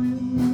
tranquilo.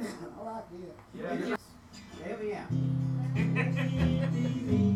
I like it. Yeah, There we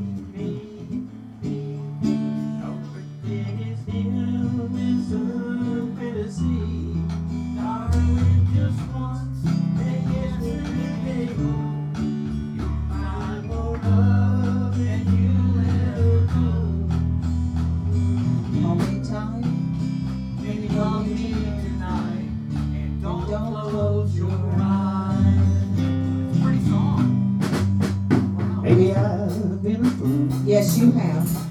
you have.